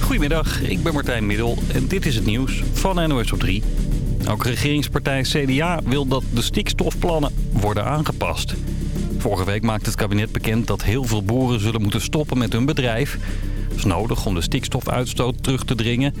Goedemiddag, ik ben Martijn Middel en dit is het nieuws van NOS op 3. Ook regeringspartij CDA wil dat de stikstofplannen worden aangepast. Vorige week maakte het kabinet bekend dat heel veel boeren zullen moeten stoppen met hun bedrijf. Dat is nodig om de stikstofuitstoot terug te dringen.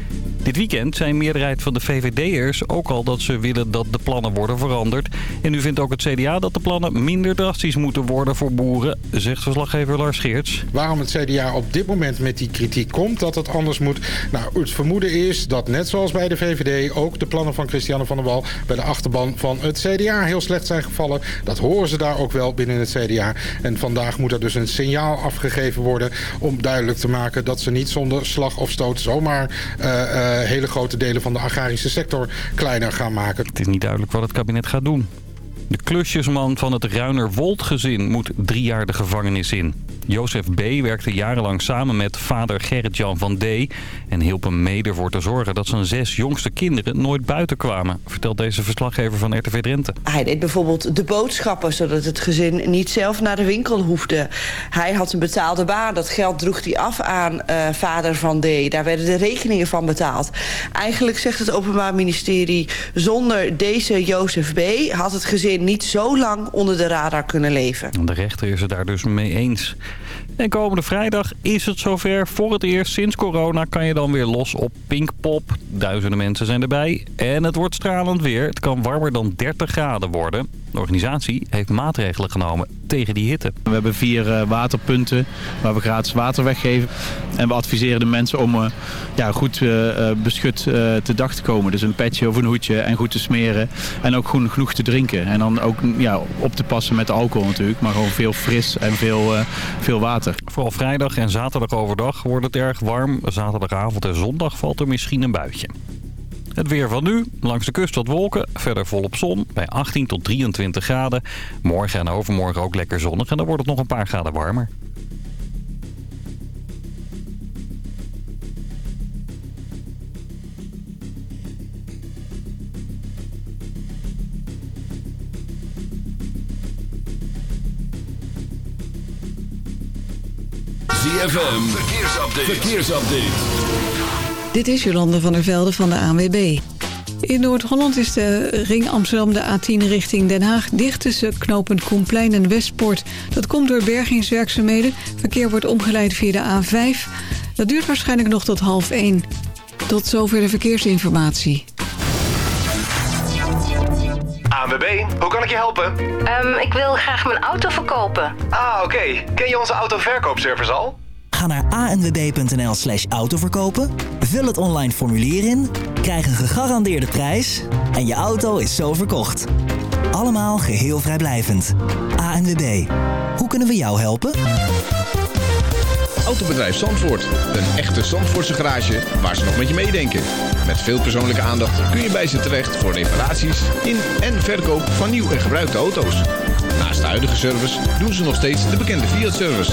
Dit weekend zei een meerderheid van de VVD'ers ook al dat ze willen dat de plannen worden veranderd. En nu vindt ook het CDA dat de plannen minder drastisch moeten worden voor boeren, zegt verslaggever Lars Geerts. Waarom het CDA op dit moment met die kritiek komt dat het anders moet? Nou, het vermoeden is dat net zoals bij de VVD ook de plannen van Christiane van der Wal bij de achterban van het CDA heel slecht zijn gevallen. Dat horen ze daar ook wel binnen het CDA. En vandaag moet er dus een signaal afgegeven worden om duidelijk te maken dat ze niet zonder slag of stoot zomaar... Uh, hele grote delen van de agrarische sector kleiner gaan maken. Het is niet duidelijk wat het kabinet gaat doen. De klusjesman van het Ruiner-Wold-gezin moet drie jaar de gevangenis in. Jozef B. werkte jarenlang samen met vader Gerrit-Jan van D. En hielp hem mede voor te zorgen dat zijn zes jongste kinderen nooit buiten kwamen. Vertelt deze verslaggever van RTV Drenthe. Hij deed bijvoorbeeld de boodschappen zodat het gezin niet zelf naar de winkel hoefde. Hij had een betaalde baan. Dat geld droeg hij af aan uh, vader van D. Daar werden de rekeningen van betaald. Eigenlijk zegt het Openbaar Ministerie... zonder deze Jozef B. had het gezin niet zo lang onder de radar kunnen leven. De rechter is het daar dus mee eens. En komende vrijdag is het zover. Voor het eerst sinds corona kan je dan weer los op Pinkpop. Duizenden mensen zijn erbij. En het wordt stralend weer. Het kan warmer dan 30 graden worden. De organisatie heeft maatregelen genomen tegen die hitte. We hebben vier uh, waterpunten waar we gratis water weggeven. En we adviseren de mensen om uh, ja, goed uh, beschut te dag te komen. Dus een petje of een hoedje en goed te smeren. En ook genoeg te drinken. En dan ook ja, op te passen met de alcohol natuurlijk. Maar gewoon veel fris en veel, veel water. Vooral vrijdag en zaterdag overdag wordt het erg warm. Zaterdagavond en zondag valt er misschien een buitje. Het weer van nu. Langs de kust wat wolken. Verder volop zon. Bij 18 tot 23 graden. Morgen en overmorgen ook lekker zonnig. En dan wordt het nog een paar graden warmer. ZFM. Verkeersupdate. Verkeersupdate. Dit is Jolande van der Velde van de ANWB. In Noord-Holland is de ring Amsterdam de A10 richting Den Haag dicht tussen knooppunt Koenplein en Westpoort. Dat komt door bergingswerkzaamheden. Verkeer wordt omgeleid via de A5. Dat duurt waarschijnlijk nog tot half 1. Tot zover de verkeersinformatie. ANWB, hoe kan ik je helpen? Um, ik wil graag mijn auto verkopen. Ah, oké. Okay. Ken je onze autoverkoopservice al? Ga naar anwb.nl slash autoverkopen, vul het online formulier in, krijg een gegarandeerde prijs en je auto is zo verkocht. Allemaal geheel vrijblijvend. ANWB, hoe kunnen we jou helpen? Autobedrijf Zandvoort, een echte Zandvoortse garage waar ze nog met je meedenken. Met veel persoonlijke aandacht kun je bij ze terecht voor reparaties in en verkoop van nieuw en gebruikte auto's. Naast de huidige service doen ze nog steeds de bekende Fiat-service.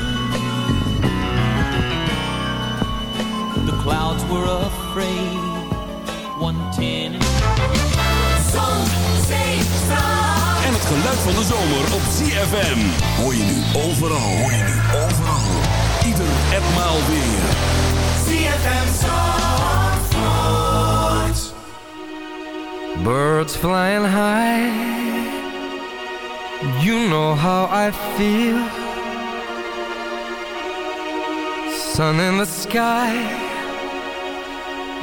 Clouds were afraid. One ten. Zon, zee, En het geluid van de zomer op ZFM. Hoor je nu overal. Hoor je nu overal. Ieder etmaal weer. ZFM Zandvoort. Birds flying high. You know how I feel Sun in the sky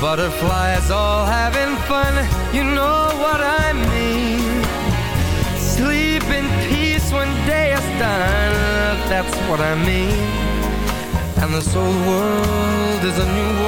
Butterflies all having fun, you know what I mean. Sleep in peace when day is done, that's what I mean. And this old world is a new world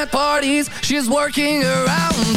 at parties. She's working around.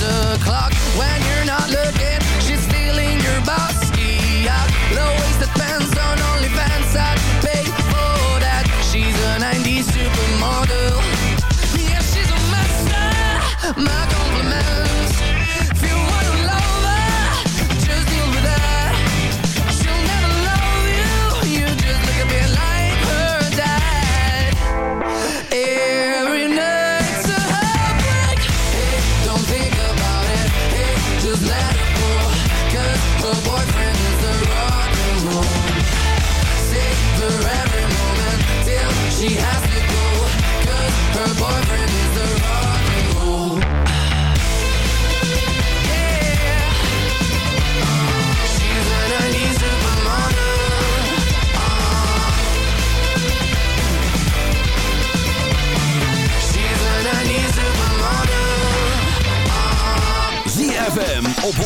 FM op 106.9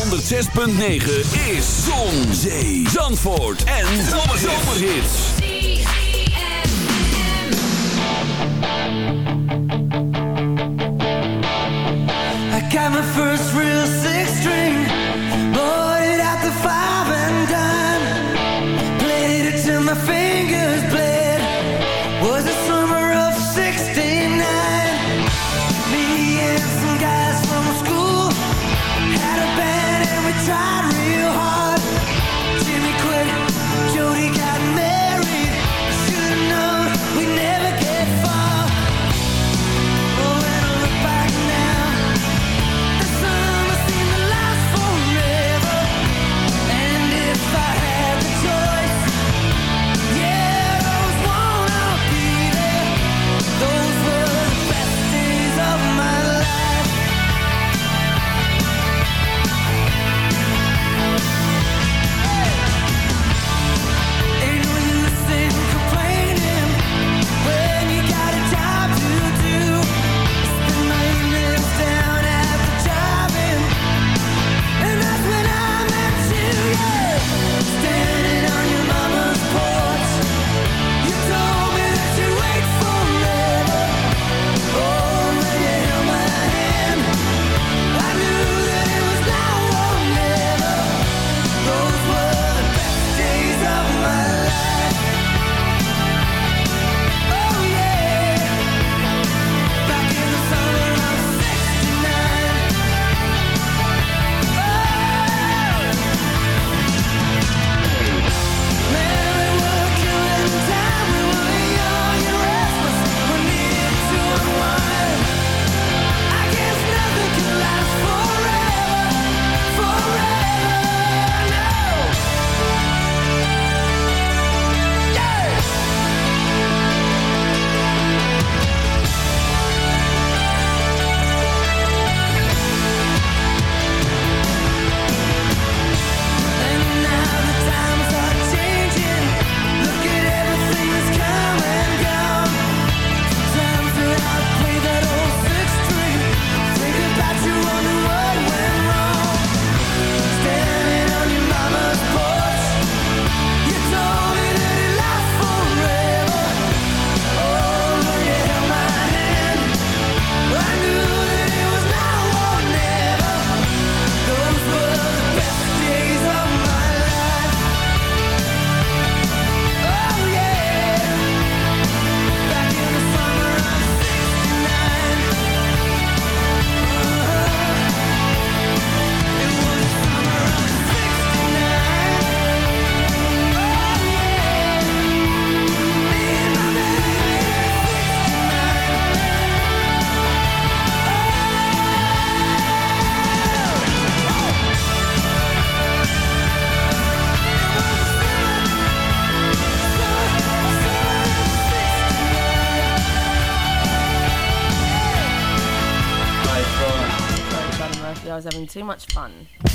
is Zon, Zee, Zandvoort en Zomerhits. I got my first much fun.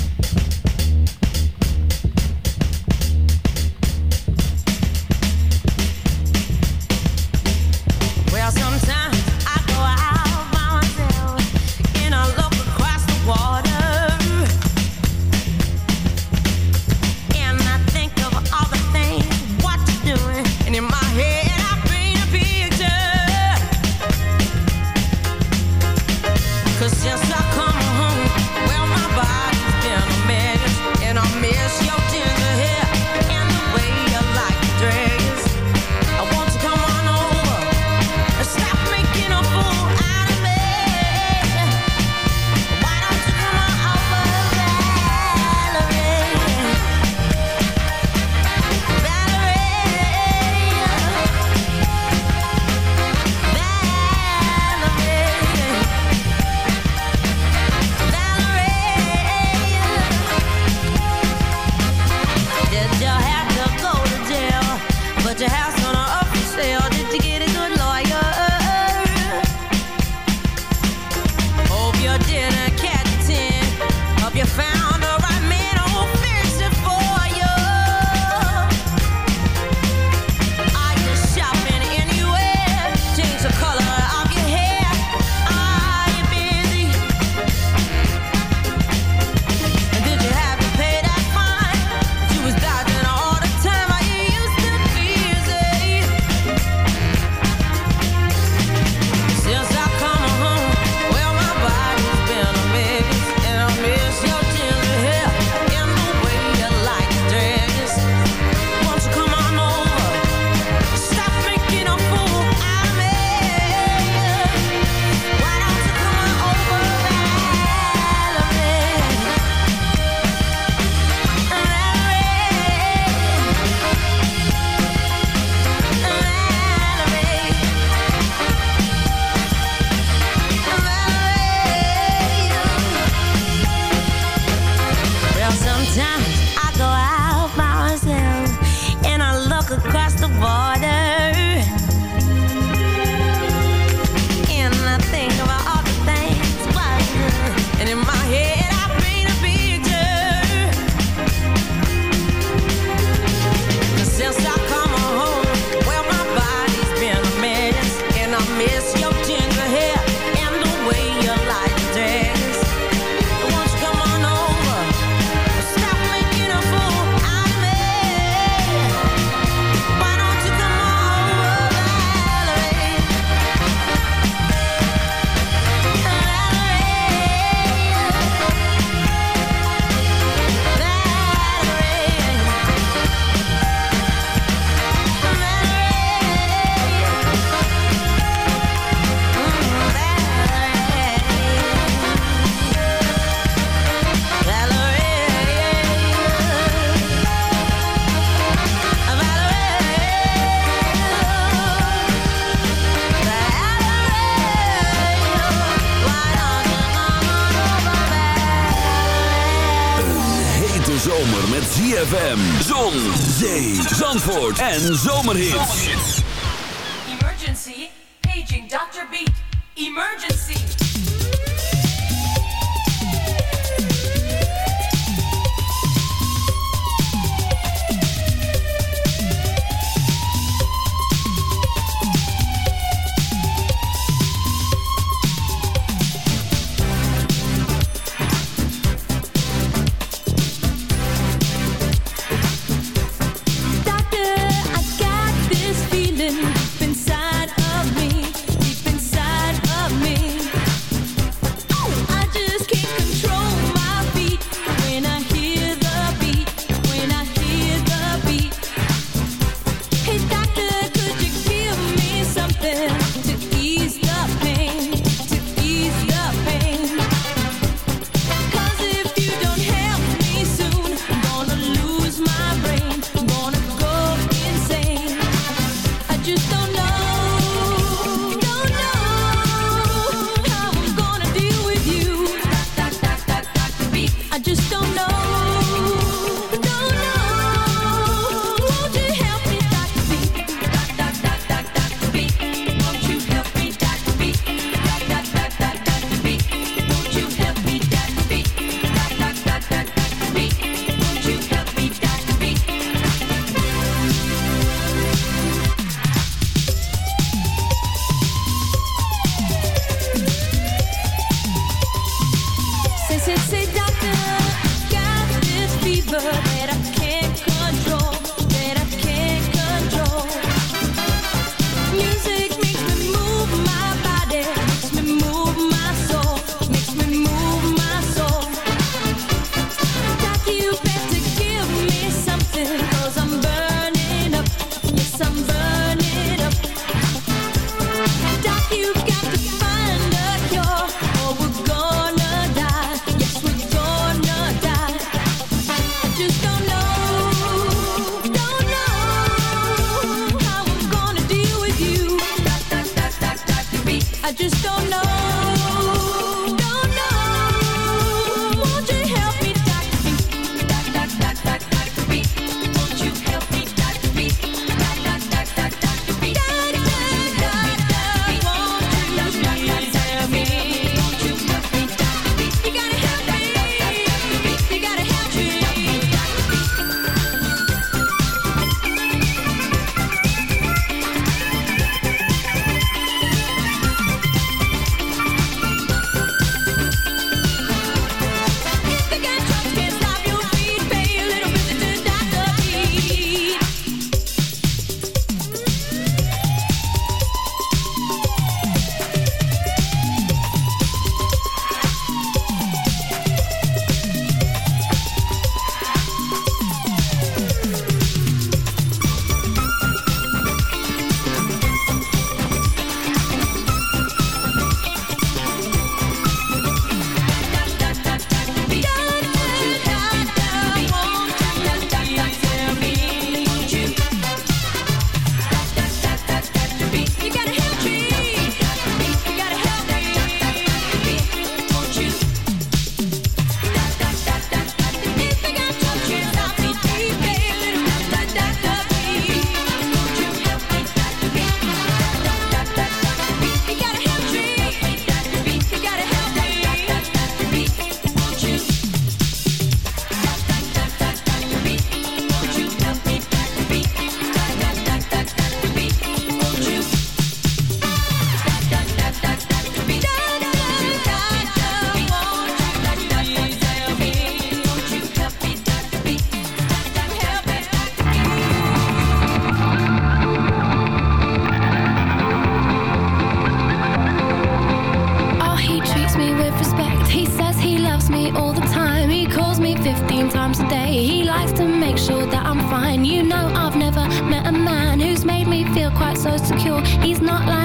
En. I just don't know. He's not like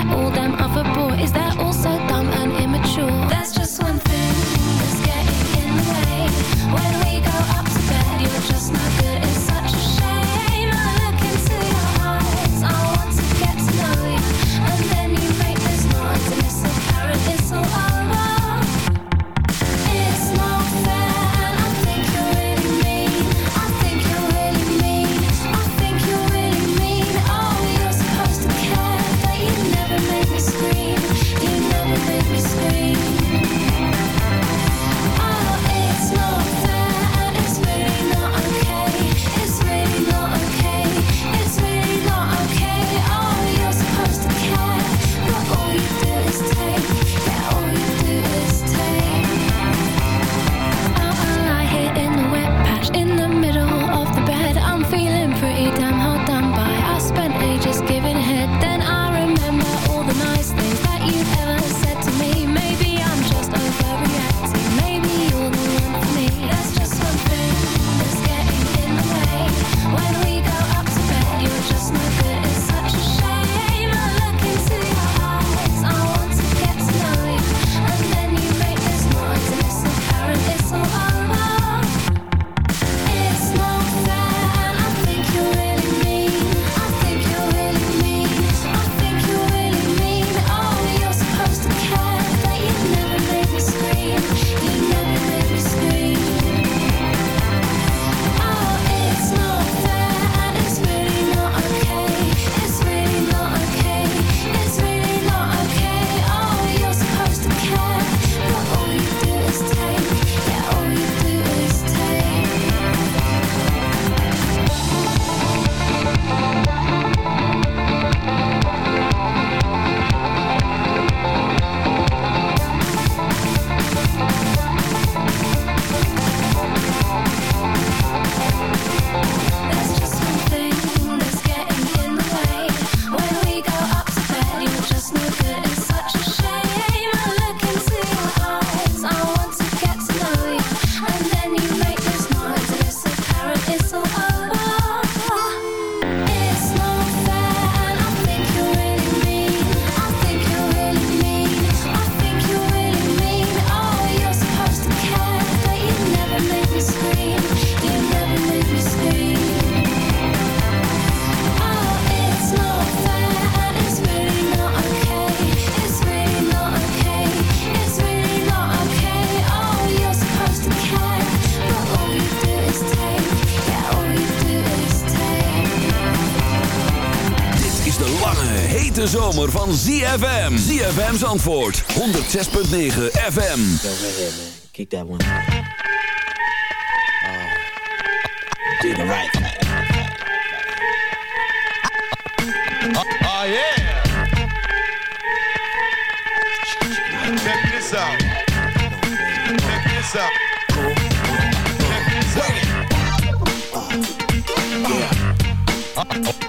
van ZFM. ZFM's antwoord 106.9 FM. Kick that one. Uh, do the right thing. Oh, yeah. Check this out. Check this out. Check this out. Oh, oh, yeah.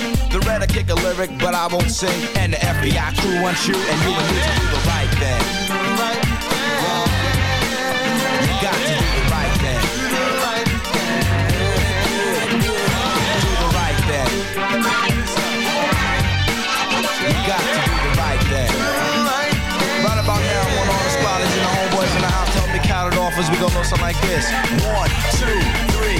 The red I kick a lyric, but I won't sing. And the FBI crew wants you, and you and me to do the right thing. You got to do the right thing. Do the right thing. You got to do the right thing. Right about now, the the homeboys in the house. Me count it off as we go know something like this. One, two, three,